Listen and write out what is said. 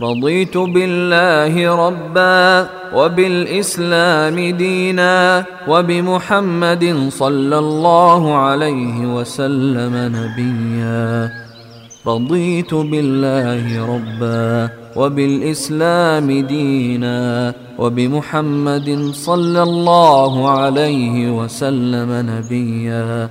رضيت بالله ربا وبالإسلام دينا وبمحمد صلى الله عليه وسلم نبيا. رضيت بالله ربا وبالإسلام دينا وبمحمد صلى الله عليه وسلم نبيا.